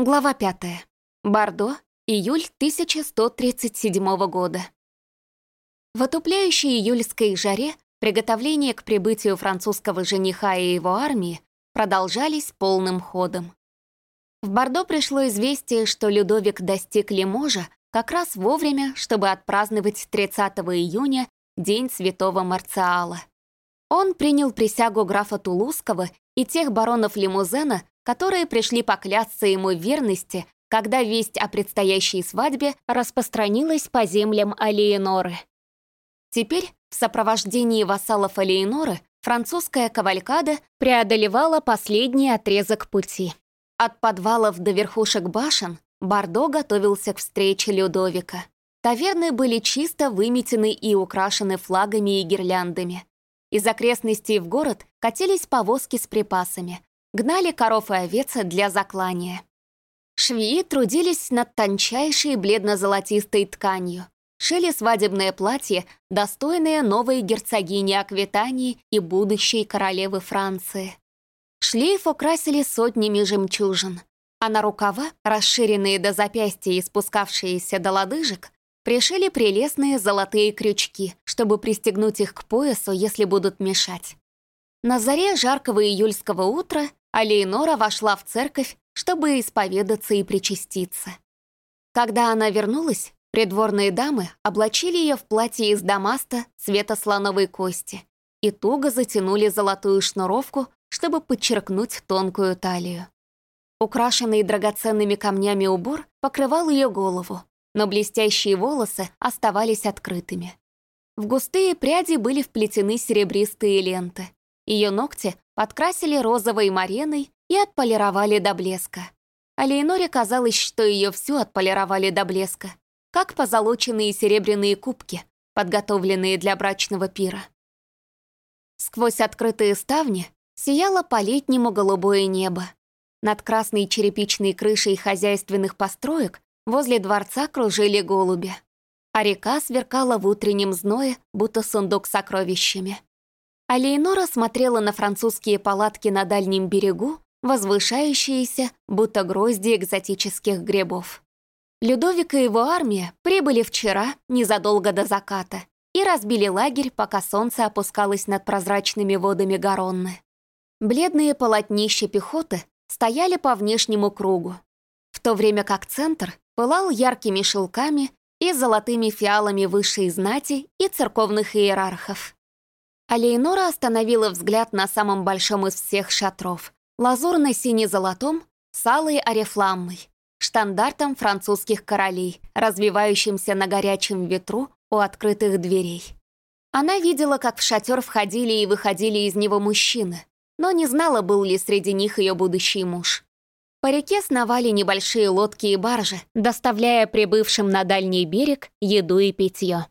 Глава 5. Бордо, июль 1137 года. В отупляющей июльской жаре приготовления к прибытию французского жениха и его армии продолжались полным ходом. В Бордо пришло известие, что Людовик достиг Лиможа как раз вовремя, чтобы отпраздновать 30 июня День Святого Марциала. Он принял присягу графа Тулузского и тех баронов Лимузена, которые пришли поклясться ему верности, когда весть о предстоящей свадьбе распространилась по землям Алиеноры. Теперь, в сопровождении вассалов Алиеноры, французская кавалькада преодолевала последний отрезок пути. От подвалов до верхушек башен Бордо готовился к встрече Людовика. Таверны были чисто выметены и украшены флагами и гирляндами. Из окрестностей в город катились повозки с припасами, гнали коров и овец для заклания. Швеи трудились над тончайшей бледно-золотистой тканью, шили свадебное платье, достойное новой герцогини Аквитании и будущей королевы Франции. Шлейф украсили сотнями жемчужин, а на рукава, расширенные до запястья и спускавшиеся до лодыжек, пришили прелестные золотые крючки, чтобы пристегнуть их к поясу, если будут мешать. На заре жаркого июльского утра Алейнора вошла в церковь, чтобы исповедаться и причаститься. Когда она вернулась, придворные дамы облачили ее в платье из дамаста цвета слоновой кости и туго затянули золотую шнуровку, чтобы подчеркнуть тонкую талию. Украшенный драгоценными камнями убор покрывал ее голову, но блестящие волосы оставались открытыми. В густые пряди были вплетены серебристые ленты. Ее ногти подкрасили розовой мареной и отполировали до блеска. А Лейноре казалось, что ее всю отполировали до блеска, как позолоченные серебряные кубки, подготовленные для брачного пира. Сквозь открытые ставни сияло по-летнему голубое небо. Над красной черепичной крышей хозяйственных построек возле дворца кружили голуби, а река сверкала в утреннем зное, будто сундук с сокровищами. А Лейнора смотрела на французские палатки на дальнем берегу, возвышающиеся, будто грозди экзотических грибов. Людовик и его армия прибыли вчера, незадолго до заката, и разбили лагерь, пока солнце опускалось над прозрачными водами Гаронны. Бледные полотнища пехоты стояли по внешнему кругу, в то время как центр пылал яркими шелками и золотыми фиалами высшей знати и церковных иерархов. А остановила взгляд на самом большом из всех шатров, лазурно-сине-золотом, с алой орефламмой, штандартом французских королей, развивающимся на горячем ветру у открытых дверей. Она видела, как в шатер входили и выходили из него мужчины, но не знала, был ли среди них ее будущий муж. По реке сновали небольшие лодки и баржи, доставляя прибывшим на дальний берег еду и питье.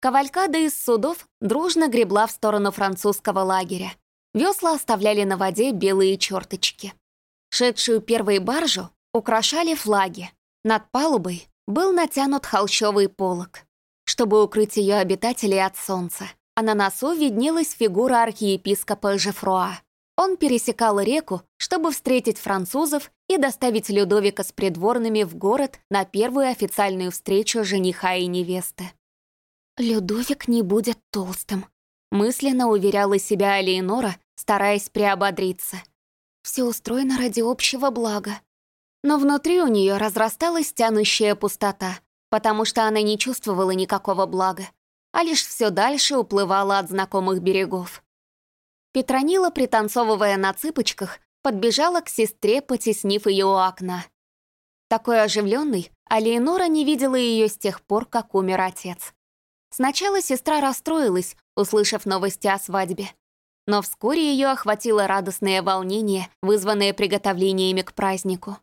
Кавалькада из судов дружно гребла в сторону французского лагеря. Весла оставляли на воде белые черточки. Шедшую первой баржу украшали флаги. Над палубой был натянут холщовый полог, чтобы укрыть ее обитателей от солнца, а на носу виднелась фигура архиепископа Жефруа. Он пересекал реку, чтобы встретить французов и доставить Людовика с придворными в город на первую официальную встречу жениха и невесты. «Людовик не будет толстым», — мысленно уверяла себя Алиенора, стараясь приободриться. «Все устроено ради общего блага». Но внутри у нее разрасталась тянущая пустота, потому что она не чувствовала никакого блага, а лишь все дальше уплывала от знакомых берегов. Петронила, пританцовывая на цыпочках, подбежала к сестре, потеснив ее у окна. Такой оживленной, Алиенора не видела ее с тех пор, как умер отец. Сначала сестра расстроилась, услышав новости о свадьбе. Но вскоре ее охватило радостное волнение, вызванное приготовлениями к празднику.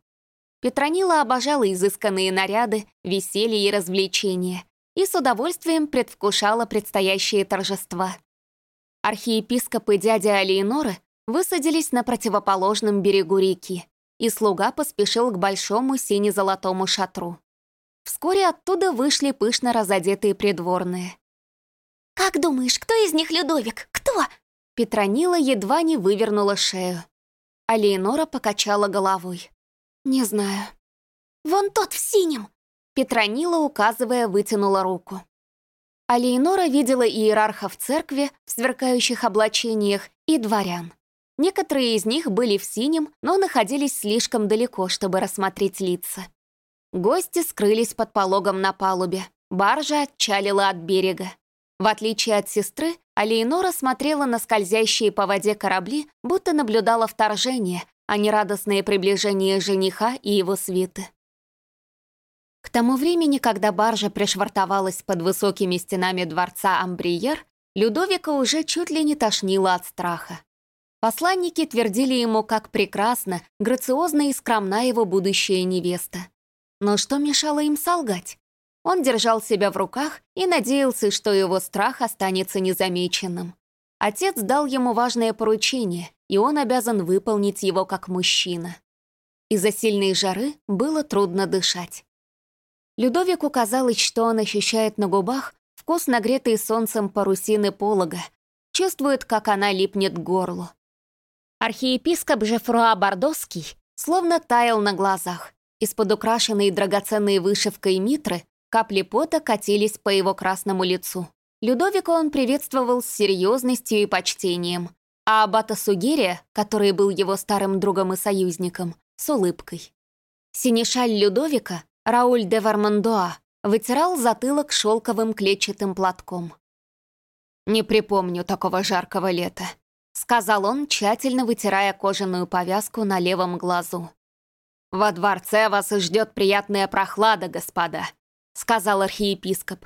Петронила обожала изысканные наряды, веселье и развлечения и с удовольствием предвкушала предстоящие торжества. Архиепископ и дядя Алиеноры высадились на противоположном берегу реки, и слуга поспешил к большому сине-золотому шатру. Вскоре оттуда вышли пышно разодетые придворные. «Как думаешь, кто из них Людовик? Кто?» Петронила едва не вывернула шею. А Леонора покачала головой. «Не знаю». «Вон тот в синем!» Петронила, указывая, вытянула руку. А Лейнора видела иерархов церкви в сверкающих облачениях и дворян. Некоторые из них были в синем, но находились слишком далеко, чтобы рассмотреть лица. Гости скрылись под пологом на палубе. Баржа отчалила от берега. В отличие от сестры, Алейнора смотрела на скользящие по воде корабли, будто наблюдала вторжение, а не радостное приближение жениха и его свиты. К тому времени, когда баржа пришвартовалась под высокими стенами дворца Амбриер, Людовика уже чуть ли не тошнила от страха. Посланники твердили ему, как прекрасно, грациозна и скромна его будущая невеста. Но что мешало им солгать? Он держал себя в руках и надеялся, что его страх останется незамеченным. Отец дал ему важное поручение, и он обязан выполнить его как мужчина. Из-за сильной жары было трудно дышать. Людовику казалось, что он ощущает на губах вкус нагретой солнцем парусины полога, чувствует, как она липнет к горлу. Архиепископ Жефруа Бордоский словно таял на глазах. Из-под украшенной драгоценной вышивкой митры капли пота катились по его красному лицу. Людовика он приветствовал с серьезностью и почтением, а аббата Сугерия, который был его старым другом и союзником, с улыбкой. Синешаль Людовика, Рауль де Вармандуа, вытирал затылок шелковым клетчатым платком. «Не припомню такого жаркого лета», сказал он, тщательно вытирая кожаную повязку на левом глазу. «Во дворце вас ждет приятная прохлада, господа», — сказал архиепископ.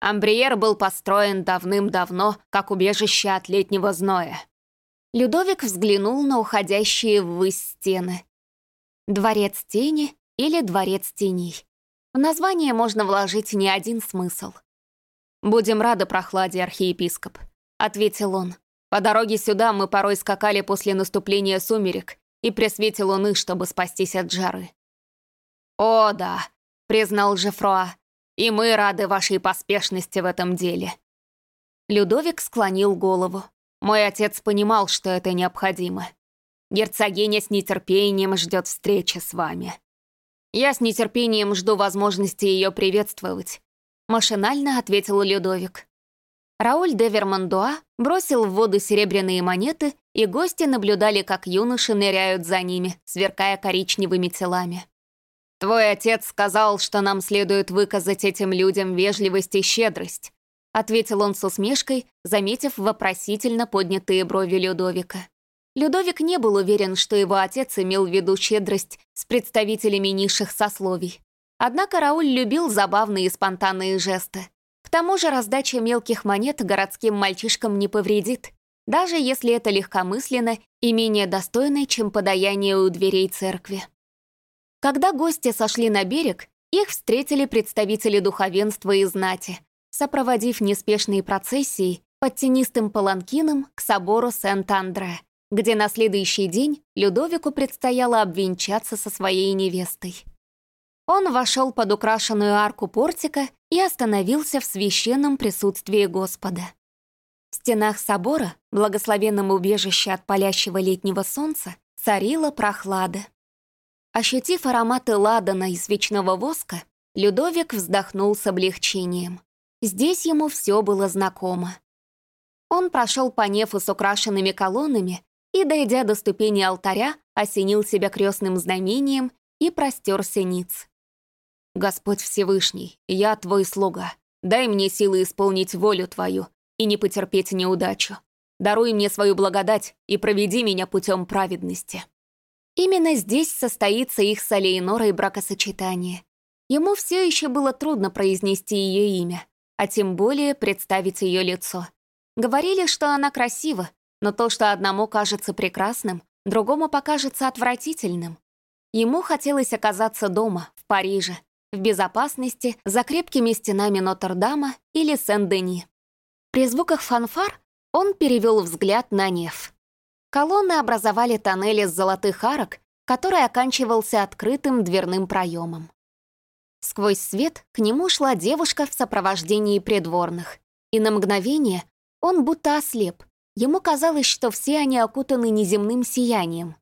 Амбриер был построен давным-давно, как убежище от летнего зноя. Людовик взглянул на уходящие ввысь стены. Дворец тени или дворец теней. В название можно вложить не один смысл. «Будем рады прохладе, архиепископ», — ответил он. По дороге сюда мы порой скакали после наступления сумерек и при свете луны, чтобы спастись от жары. «О, да», — признал Жефруа, — «и мы рады вашей поспешности в этом деле». Людовик склонил голову. Мой отец понимал, что это необходимо. Герцогиня с нетерпением ждет встречи с вами. Я с нетерпением жду возможности ее приветствовать. Машинально ответил Людовик. Рауль де Вермандуа бросил в воду серебряные монеты, и гости наблюдали, как юноши ныряют за ними, сверкая коричневыми телами. «Твой отец сказал, что нам следует выказать этим людям вежливость и щедрость», ответил он с усмешкой, заметив вопросительно поднятые брови Людовика. Людовик не был уверен, что его отец имел в виду щедрость с представителями низших сословий. Однако Рауль любил забавные и спонтанные жесты тому же раздача мелких монет городским мальчишкам не повредит, даже если это легкомысленно и менее достойно, чем подаяние у дверей церкви. Когда гости сошли на берег, их встретили представители духовенства и знати, сопроводив неспешные процессии под тенистым паланкином к собору Сент-Андре, где на следующий день Людовику предстояло обвенчаться со своей невестой. Он вошел под украшенную арку портика и остановился в священном присутствии Господа. В стенах собора, благословенном убежище от палящего летнего солнца, царила прохлада. Ощутив ароматы ладана и свечного воска, Людовик вздохнул с облегчением. Здесь ему все было знакомо. Он прошел по нефу с украшенными колоннами и, дойдя до ступени алтаря, осенил себя крестным знамением и простерся ниц. Господь Всевышний, я твой слуга. Дай мне силы исполнить волю твою и не потерпеть неудачу. Даруй мне свою благодать и проведи меня путем праведности». Именно здесь состоится их с Алейнорой бракосочетание. Ему все еще было трудно произнести ее имя, а тем более представить ее лицо. Говорили, что она красива, но то, что одному кажется прекрасным, другому покажется отвратительным. Ему хотелось оказаться дома, в Париже, в безопасности за крепкими стенами Нотр-Дама или Сен-Дени. При звуках фанфар он перевел взгляд на неф. Колонны образовали тоннель из золотых арок, который оканчивался открытым дверным проемом. Сквозь свет к нему шла девушка в сопровождении придворных, и на мгновение он будто ослеп. Ему казалось, что все они окутаны неземным сиянием.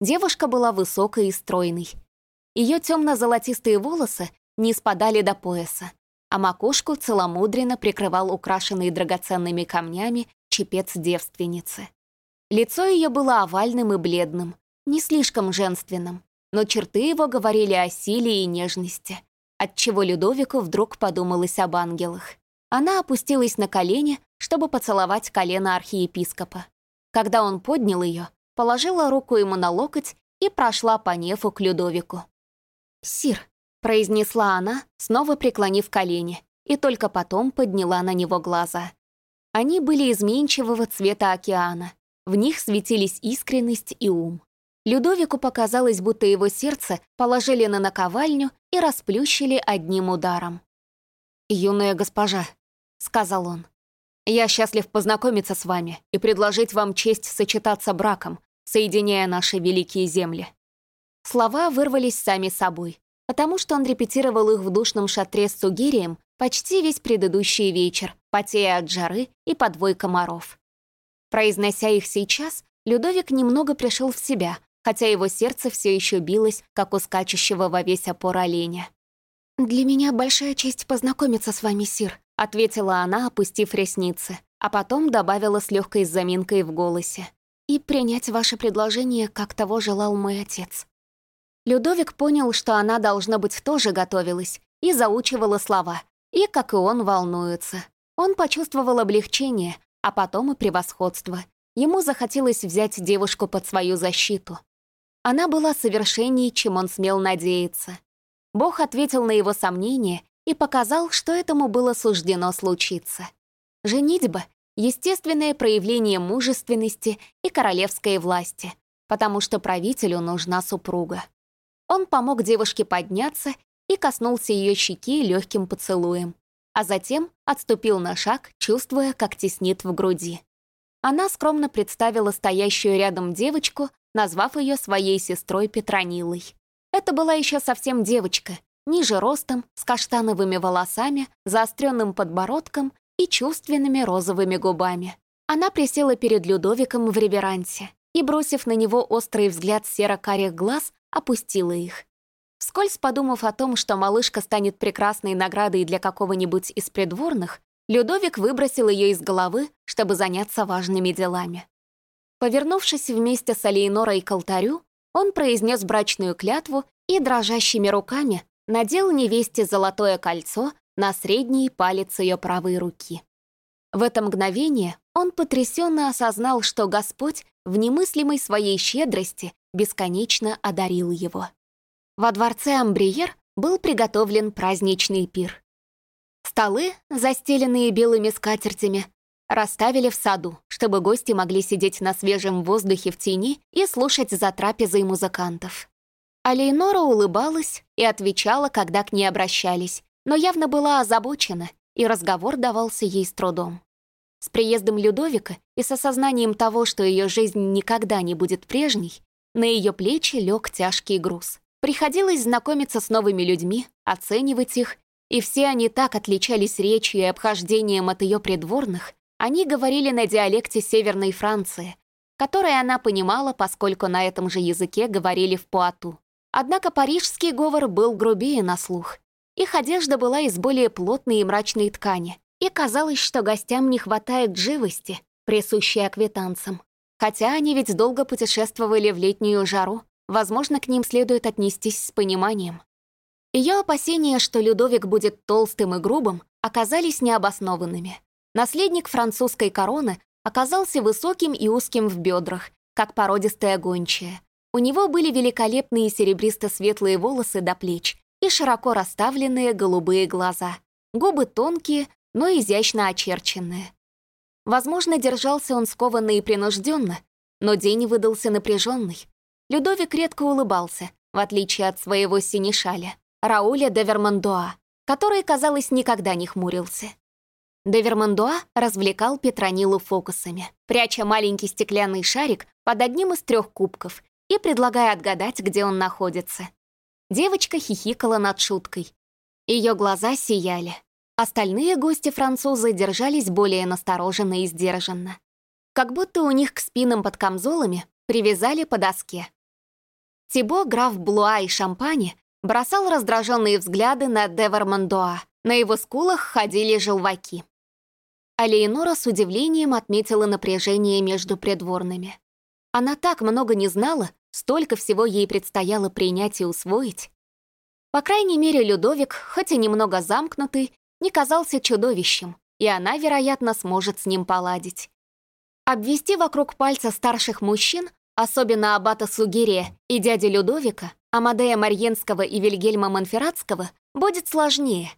Девушка была высокой и стройной. Ее темно-золотистые волосы не спадали до пояса, а макушку целомудренно прикрывал украшенный драгоценными камнями чепец девственницы. Лицо ее было овальным и бледным, не слишком женственным, но черты его говорили о силе и нежности, отчего Людовику вдруг подумалось об ангелах. Она опустилась на колени, чтобы поцеловать колено архиепископа. Когда он поднял ее, положила руку ему на локоть и прошла по нефу к Людовику. «Сир», — произнесла она, снова преклонив колени, и только потом подняла на него глаза. Они были изменчивого цвета океана, в них светились искренность и ум. Людовику показалось, будто его сердце положили на наковальню и расплющили одним ударом. «Юная госпожа», — сказал он, — «я счастлив познакомиться с вами и предложить вам честь сочетаться браком, соединяя наши великие земли». Слова вырвались сами собой, потому что он репетировал их в душном шатре с Сугирием почти весь предыдущий вечер, потея от жары и подвой комаров. Произнося их сейчас, Людовик немного пришел в себя, хотя его сердце все еще билось, как у скачущего во весь опор оленя. «Для меня большая честь познакомиться с вами, Сир», — ответила она, опустив ресницы, а потом добавила с легкой заминкой в голосе. «И принять ваше предложение, как того желал мой отец». Людовик понял, что она, должно быть, тоже готовилась и заучивала слова, и, как и он, волнуется. Он почувствовал облегчение, а потом и превосходство. Ему захотелось взять девушку под свою защиту. Она была совершенней, чем он смел надеяться. Бог ответил на его сомнения и показал, что этому было суждено случиться. Женитьба — естественное проявление мужественности и королевской власти, потому что правителю нужна супруга. Он помог девушке подняться и коснулся ее щеки легким поцелуем, а затем отступил на шаг, чувствуя, как теснит в груди. Она скромно представила стоящую рядом девочку назвав ее своей сестрой Петронилой. Это была еще совсем девочка, ниже ростом, с каштановыми волосами, заостренным подбородком и чувственными розовыми губами. Она присела перед Людовиком в реверансе и, бросив на него острый взгляд серо-карих глаз, опустила их. Вскользь подумав о том, что малышка станет прекрасной наградой для какого-нибудь из придворных, Людовик выбросил ее из головы, чтобы заняться важными делами. Повернувшись вместе с Алейнорой к алтарю, он произнес брачную клятву и дрожащими руками надел невесте золотое кольцо на средний палец ее правой руки. В это мгновение он потрясенно осознал, что Господь в немыслимой своей щедрости бесконечно одарил его. Во дворце Амбриер был приготовлен праздничный пир. Столы, застеленные белыми скатертями, Расставили в саду, чтобы гости могли сидеть на свежем воздухе в тени и слушать за трапезой музыкантов. А Лейнора улыбалась и отвечала, когда к ней обращались, но явно была озабочена, и разговор давался ей с трудом. С приездом Людовика и с осознанием того, что ее жизнь никогда не будет прежней, на ее плечи лег тяжкий груз. Приходилось знакомиться с новыми людьми, оценивать их, и все они так отличались речью и обхождением от ее придворных, они говорили на диалекте Северной Франции, который она понимала, поскольку на этом же языке говорили в Пуату. Однако парижский говор был грубее на слух. Их одежда была из более плотной и мрачной ткани, и казалось, что гостям не хватает живости, присущей аквитанцам. Хотя они ведь долго путешествовали в летнюю жару, возможно, к ним следует отнестись с пониманием. Ее опасения, что Людовик будет толстым и грубым, оказались необоснованными. Наследник французской короны оказался высоким и узким в бедрах, как породистая гончая. У него были великолепные серебристо-светлые волосы до плеч и широко расставленные голубые глаза. Губы тонкие, но изящно очерченные. Возможно, держался он скованно и принужденно, но день выдался напряженный. Людовик редко улыбался, в отличие от своего синешаля, Рауля де Вермандуа, который, казалось, никогда не хмурился. Девермандуа развлекал Петронилу фокусами, пряча маленький стеклянный шарик под одним из трех кубков и предлагая отгадать, где он находится. Девочка хихикала над шуткой. Ее глаза сияли. Остальные гости-французы держались более настороженно и сдержанно. Как будто у них к спинам под камзолами привязали по доске. Тибо, граф Блуа и Шампани бросал раздраженные взгляды на Девермандуа. На его скулах ходили желваки. А Леонора с удивлением отметила напряжение между придворными. Она так много не знала, столько всего ей предстояло принять и усвоить. По крайней мере, Людовик, хоть и немного замкнутый, не казался чудовищем, и она, вероятно, сможет с ним поладить. Обвести вокруг пальца старших мужчин, особенно аббата Сугерия и дяди Людовика, Амадея Марьенского и Вильгельма Монферратского, будет сложнее.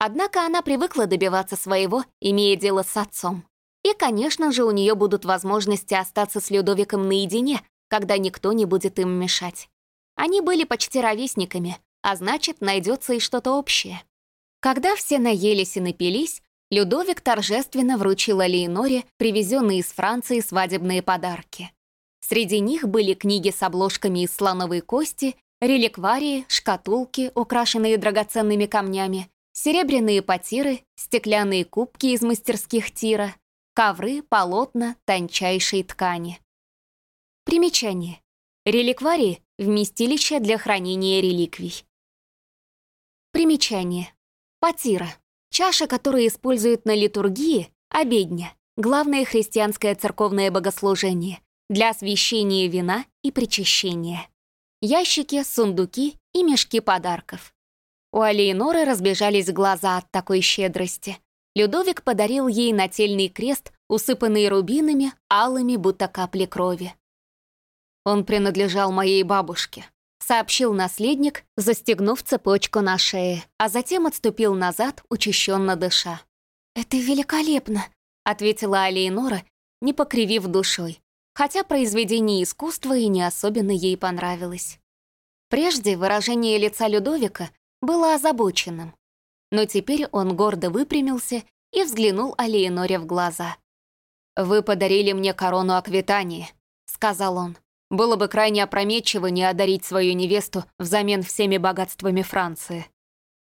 Однако она привыкла добиваться своего, имея дело с отцом. И, конечно же, у нее будут возможности остаться с Людовиком наедине, когда никто не будет им мешать. Они были почти ровесниками, а значит, найдется и что-то общее. Когда все наелись и напились, Людовик торжественно вручил Алиеноре привезенные из Франции свадебные подарки. Среди них были книги с обложками из слоновой кости, реликварии, шкатулки, украшенные драгоценными камнями, серебряные потиры, стеклянные кубки из мастерских тира, ковры, полотна тончайшей ткани. Примечание. Реликварии — вместилище для хранения реликвий. Примечание. Потира. Чаша, которую используют на литургии, обедня. Главное христианское церковное богослужение для освящения вина и причащения. Ящики, сундуки и мешки подарков. У Алиеноры разбежались глаза от такой щедрости. Людовик подарил ей нательный крест, усыпанный рубинами, алыми, будто капли крови. Он принадлежал моей бабушке, сообщил наследник, застегнув цепочку на шее, а затем отступил назад, учащенно дыша. «Это великолепно», — ответила Алиенора, не покривив душой, хотя произведение искусства и не особенно ей понравилось. Прежде выражение лица Людовика было озабоченным, но теперь он гордо выпрямился и взглянул Алиеноре в глаза. «Вы подарили мне корону Аквитании», — сказал он. Было бы крайне опрометчиво не одарить свою невесту взамен всеми богатствами Франции.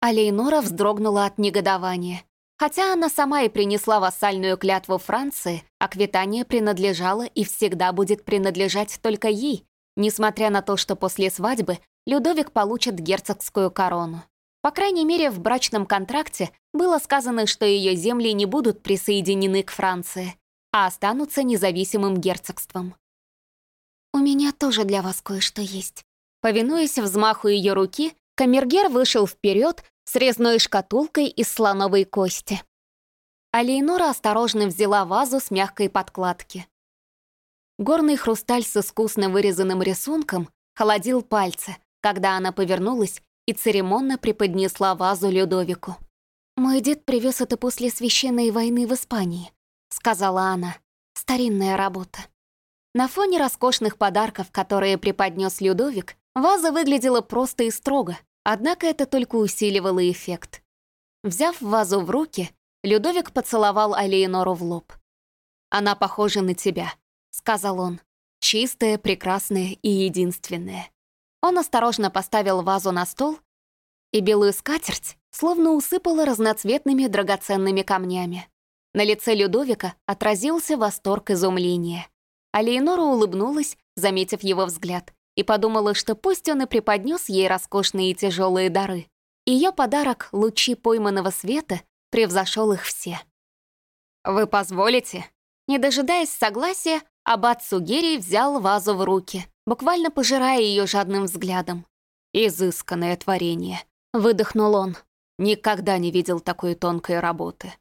А вздрогнула от негодования. Хотя она сама и принесла вассальную клятву Франции, Аквитания принадлежала и всегда будет принадлежать только ей, несмотря на то, что после свадьбы Людовик получит герцогскую корону. По крайней мере, в брачном контракте было сказано, что ее земли не будут присоединены к Франции, а останутся независимым герцогством. «У меня тоже для вас кое-что есть». Повинуясь взмаху ее руки, камергер вышел вперед с резной шкатулкой из слоновой кости. А Лейнора осторожно взяла вазу с мягкой подкладки. Горный хрусталь с искусно вырезанным рисунком холодил пальцы, когда она повернулась и церемонно преподнесла вазу Людовику. «Мой дед привез это после священной войны в Испании», — сказала она. «Старинная работа». На фоне роскошных подарков, которые преподнес Людовик, ваза выглядела просто и строго, однако это только усиливало эффект. Взяв вазу в руки, Людовик поцеловал Алиенору в лоб. «Она похожа на тебя», — сказал он. «Чистая, прекрасная и единственная». Он осторожно поставил вазу на стол, и белую скатерть словно усыпала разноцветными драгоценными камнями. На лице Людовика отразился восторг изумления — а Лейнора улыбнулась, заметив его взгляд, и подумала, что пусть он и преподнес ей роскошные и тяжелые дары. Ее подарок «Лучи пойманного света» превзошел их все. «Вы позволите?» Не дожидаясь согласия, аббат Сугерий взял вазу в руки, буквально пожирая ее жадным взглядом. «Изысканное творение», — выдохнул он. Никогда не видел такой тонкой работы.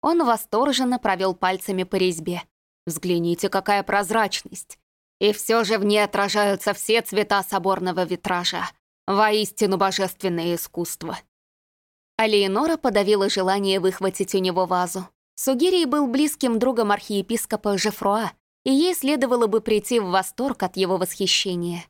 Он восторженно провел пальцами по резьбе, Взгляните, какая прозрачность. И все же в ней отражаются все цвета соборного витража. Воистину божественное искусство. Алиенора подавила желание выхватить у него вазу. Сугирий был близким другом архиепископа Жефруа, и ей следовало бы прийти в восторг от его восхищения.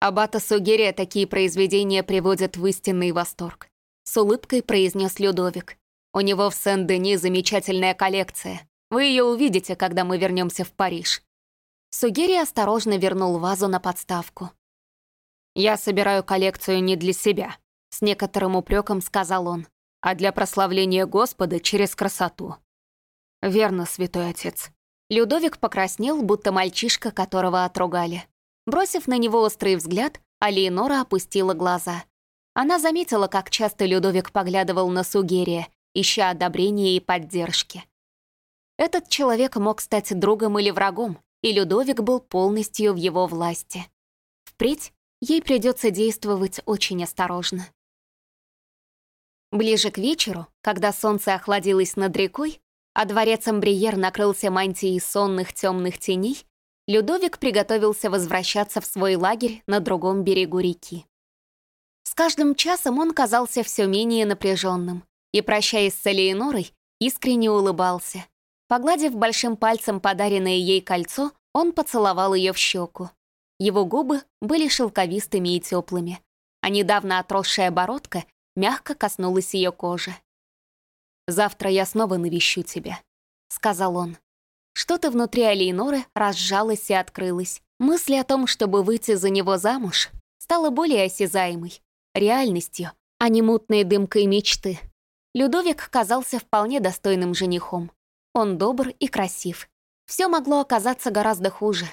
Аббата Сугирия такие произведения приводят в истинный восторг. С улыбкой произнес Людовик. У него в Сен-Дени замечательная коллекция. Вы ее увидите, когда мы вернемся в Париж». Сугери осторожно вернул вазу на подставку. «Я собираю коллекцию не для себя», — с некоторым упреком сказал он, «а для прославления Господа через красоту». «Верно, святой отец». Людовик покраснел, будто мальчишка, которого отругали. Бросив на него острый взгляд, Алиенора опустила глаза. Она заметила, как часто Людовик поглядывал на Сугерия, ища одобрения и поддержки. Этот человек мог стать другом или врагом, и Людовик был полностью в его власти. Впредь ей придется действовать очень осторожно. Ближе к вечеру, когда солнце охладилось над рекой, а дворец Амбриер накрылся мантией сонных темных теней, Людовик приготовился возвращаться в свой лагерь на другом берегу реки. С каждым часом он казался все менее напряженным и, прощаясь с Элеонорой, искренне улыбался. Погладив большим пальцем подаренное ей кольцо, он поцеловал ее в щеку. Его губы были шелковистыми и теплыми, а недавно отросшая бородка мягко коснулась ее кожи. «Завтра я снова навещу тебя», — сказал он. Что-то внутри Алейноры разжалось и открылось. Мысль о том, чтобы выйти за него замуж, стала более осязаемой, реальностью, а не мутной дымкой мечты. Людовик казался вполне достойным женихом. Он добр и красив. Все могло оказаться гораздо хуже.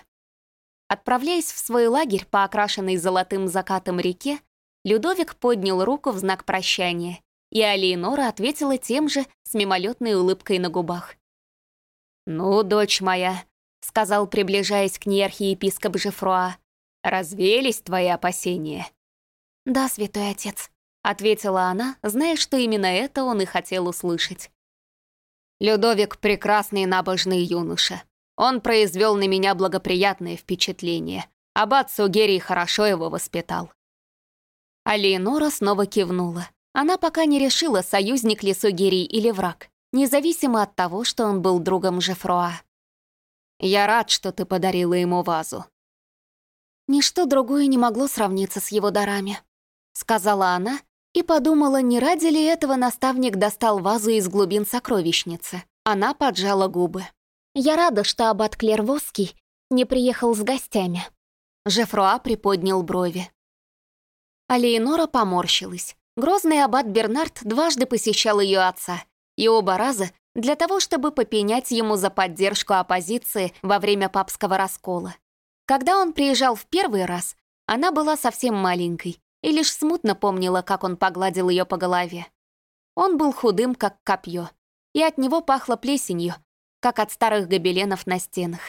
Отправляясь в свой лагерь по окрашенной золотым закатом реке, Людовик поднял руку в знак прощания, и Алиенора ответила тем же с мимолетной улыбкой на губах. «Ну, дочь моя», — сказал, приближаясь к ней архиепископ Жефруа, «развеялись твои опасения?» «Да, святой отец», — ответила она, зная, что именно это он и хотел услышать. «Людовик — прекрасный набожный юноша. Он произвел на меня благоприятное впечатление. Аббат Сугерий хорошо его воспитал». Алиенора снова кивнула. Она пока не решила, союзник ли Сугерий или враг независимо от того, что он был другом Жефруа. «Я рад, что ты подарила ему вазу». «Ничто другое не могло сравниться с его дарами», — сказала она и подумала, не ради ли этого наставник достал вазу из глубин сокровищницы. Она поджала губы. «Я рада, что аббат Клервосский не приехал с гостями». Жефруа приподнял брови. Алиенора поморщилась. Грозный аббат Бернард дважды посещал ее отца и оба раза для того, чтобы попенять ему за поддержку оппозиции во время папского раскола. Когда он приезжал в первый раз, она была совсем маленькой и лишь смутно помнила, как он погладил ее по голове. Он был худым, как копье, и от него пахло плесенью, как от старых гобеленов на стенах.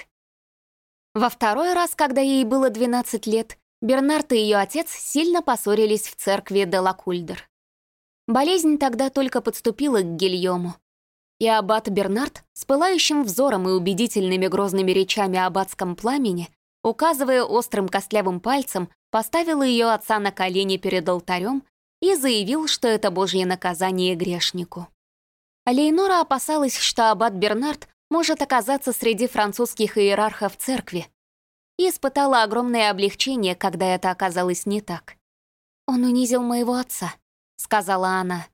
Во второй раз, когда ей было 12 лет, Бернард и ее отец сильно поссорились в церкви Делакульдер. Болезнь тогда только подступила к Гильому. И аббат Бернард с пылающим взором и убедительными грозными речами об адском пламени, указывая острым костлявым пальцем, поставил ее отца на колени перед алтарем и заявил, что это божье наказание грешнику. Лейнора опасалась, что аббат Бернард может оказаться среди французских иерархов церкви, и испытала огромное облегчение, когда это оказалось не так. «Он унизил моего отца», — сказала она.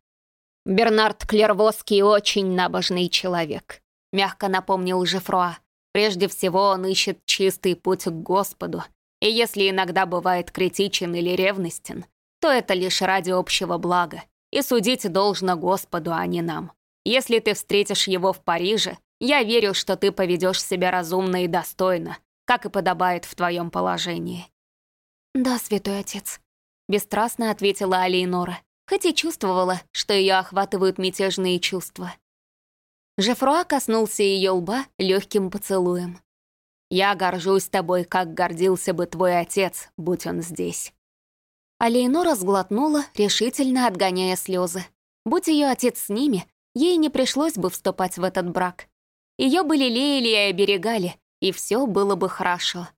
«Бернард Клервоский очень набожный человек», — мягко напомнил Жефруа. «Прежде всего он ищет чистый путь к Господу, и если иногда бывает критичен или ревностен, то это лишь ради общего блага, и судить должно Господу, а не нам. Если ты встретишь его в Париже, я верю, что ты поведешь себя разумно и достойно, как и подобает в твоем положении». «Да, святой отец», — бесстрастно ответила Алейнора хоть и чувствовала, что ее охватывают мятежные чувства. Жефруа коснулся ее лба легким поцелуем. «Я горжусь тобой, как гордился бы твой отец, будь он здесь». А Лейнора сглотнула, решительно отгоняя слезы. Будь ее отец с ними, ей не пришлось бы вступать в этот брак. Ее бы лелеяли и оберегали, и все было бы хорошо.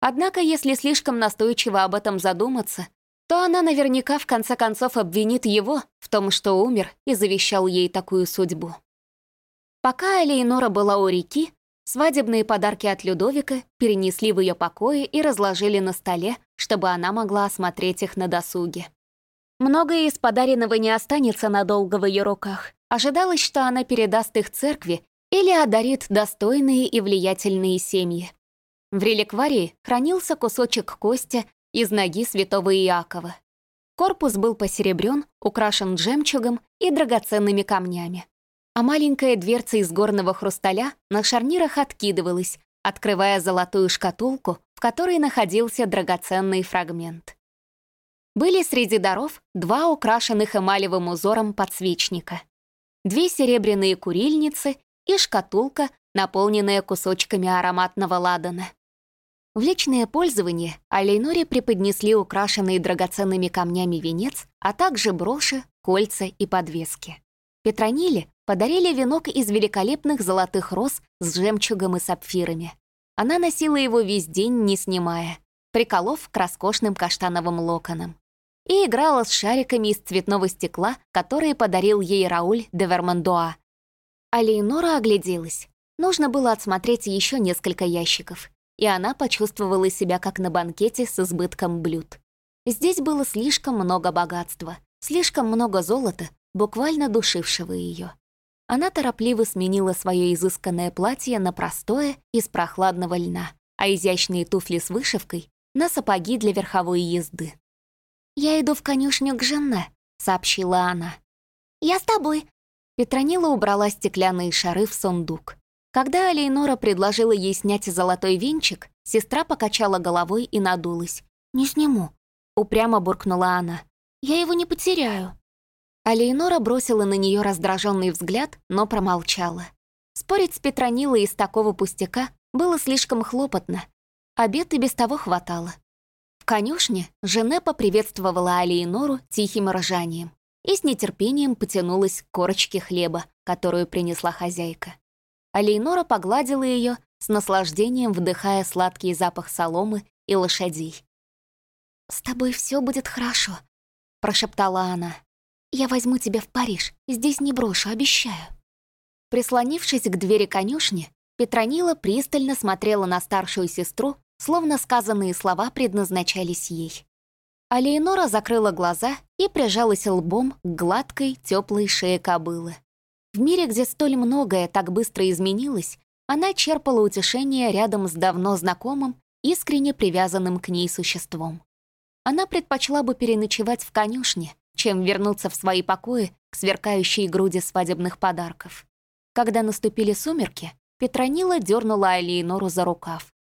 Однако, если слишком настойчиво об этом задуматься, то она наверняка в конце концов обвинит его в том, что умер и завещал ей такую судьбу. Пока Элейнора была у реки, свадебные подарки от Людовика перенесли в ее покое и разложили на столе, чтобы она могла осмотреть их на досуге. Многое из подаренного не останется надолго в ее руках. Ожидалось, что она передаст их церкви или одарит достойные и влиятельные семьи. В реликварии хранился кусочек кости из ноги святого Иакова. Корпус был посеребрен, украшен жемчугом и драгоценными камнями. А маленькая дверца из горного хрусталя на шарнирах откидывалась, открывая золотую шкатулку, в которой находился драгоценный фрагмент. Были среди даров два украшенных эмалевым узором подсвечника, две серебряные курильницы и шкатулка, наполненная кусочками ароматного ладана. В личное пользование Алейноре преподнесли украшенный драгоценными камнями венец, а также броши, кольца и подвески. Петрониле подарили венок из великолепных золотых роз с жемчугом и сапфирами. Она носила его весь день, не снимая, приколов к роскошным каштановым локонам. И играла с шариками из цветного стекла, которые подарил ей Рауль де Вермандуа. А Лейнора огляделась. Нужно было отсмотреть еще несколько ящиков и она почувствовала себя как на банкете с избытком блюд. Здесь было слишком много богатства, слишком много золота, буквально душившего ее. Она торопливо сменила свое изысканное платье на простое из прохладного льна, а изящные туфли с вышивкой — на сапоги для верховой езды. «Я иду в конюшню к Женне», — сообщила она. «Я с тобой». Петронила убрала стеклянные шары в сундук. Когда Алейнора предложила ей снять золотой венчик, сестра покачала головой и надулась. «Не сниму», — упрямо буркнула она. «Я его не потеряю». Алейнора бросила на нее раздраженный взгляд, но промолчала. Спорить с Петронилой из такого пустяка было слишком хлопотно. Обед и без того хватало. В конюшне Жене поприветствовала Алейнору тихим ржанием и с нетерпением потянулась к корочке хлеба, которую принесла хозяйка а Лейнора погладила ее, с наслаждением вдыхая сладкий запах соломы и лошадей. «С тобой все будет хорошо», — прошептала она. «Я возьму тебя в Париж, здесь не брошу, обещаю». Прислонившись к двери конюшни, Петронила пристально смотрела на старшую сестру, словно сказанные слова предназначались ей. А Леонора закрыла глаза и прижалась лбом к гладкой, теплой шее кобылы. В мире, где столь многое так быстро изменилось, она черпала утешение рядом с давно знакомым, искренне привязанным к ней существом. Она предпочла бы переночевать в конюшне, чем вернуться в свои покои к сверкающей груди свадебных подарков. Когда наступили сумерки, Петронила дернула Алиенору за рукав.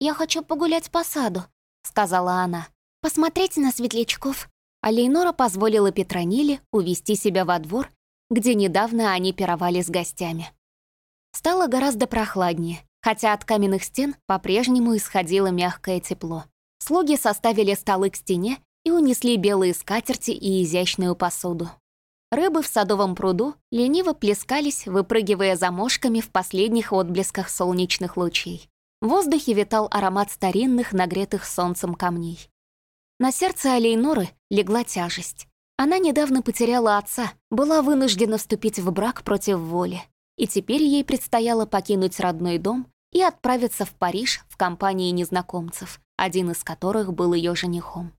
«Я хочу погулять по саду», — сказала она. «Посмотреть на светлячков». Алейнора позволила Петрониле увести себя во двор где недавно они пировали с гостями. Стало гораздо прохладнее, хотя от каменных стен по-прежнему исходило мягкое тепло. Слуги составили столы к стене и унесли белые скатерти и изящную посуду. Рыбы в садовом пруду лениво плескались, выпрыгивая за мошками в последних отблесках солнечных лучей. В воздухе витал аромат старинных, нагретых солнцем камней. На сердце Алейноры легла тяжесть. Она недавно потеряла отца, была вынуждена вступить в брак против воли. И теперь ей предстояло покинуть родной дом и отправиться в Париж в компании незнакомцев, один из которых был ее женихом.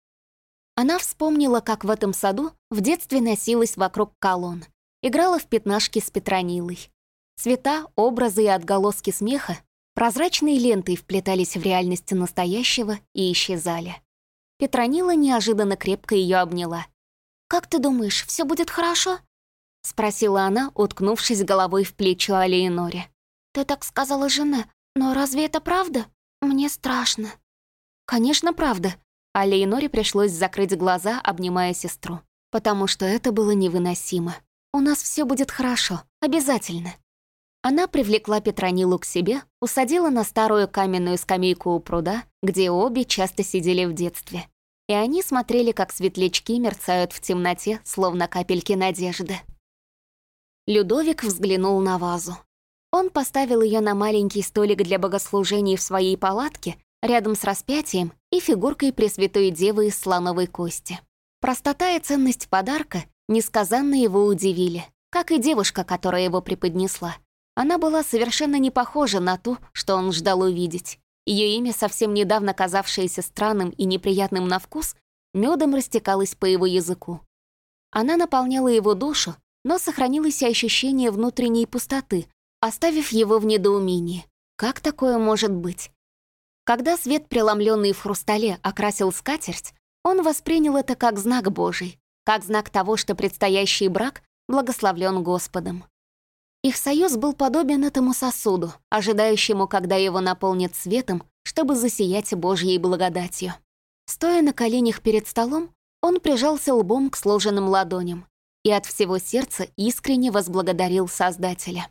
Она вспомнила, как в этом саду в детстве носилась вокруг колонн, играла в пятнашки с Петронилой. Цвета, образы и отголоски смеха прозрачной лентой вплетались в реальность настоящего и исчезали. Петронила неожиданно крепко ее обняла — «Как ты думаешь, все будет хорошо?» — спросила она, уткнувшись головой в плечо Алиеноре. «Ты так сказала жене, но разве это правда? Мне страшно». «Конечно, правда». А Лейноре пришлось закрыть глаза, обнимая сестру, потому что это было невыносимо. «У нас все будет хорошо, обязательно». Она привлекла Петронилу к себе, усадила на старую каменную скамейку у пруда, где обе часто сидели в детстве и они смотрели, как светлячки мерцают в темноте, словно капельки надежды. Людовик взглянул на вазу. Он поставил ее на маленький столик для богослужений в своей палатке, рядом с распятием и фигуркой Пресвятой Девы из слоновой кости. Простота и ценность подарка несказанно его удивили, как и девушка, которая его преподнесла. Она была совершенно не похожа на ту, что он ждал увидеть. Ее имя, совсем недавно казавшееся странным и неприятным на вкус, медом растекалось по его языку. Она наполняла его душу, но сохранилось ощущение внутренней пустоты, оставив его в недоумении. Как такое может быть? Когда свет, преломленный в хрустале, окрасил скатерть, он воспринял это как знак Божий, как знак того, что предстоящий брак благословлен Господом. Их союз был подобен этому сосуду, ожидающему, когда его наполнят светом, чтобы засиять Божьей благодатью. Стоя на коленях перед столом, Он прижался лбом к сложенным ладоням и от всего сердца искренне возблагодарил Создателя.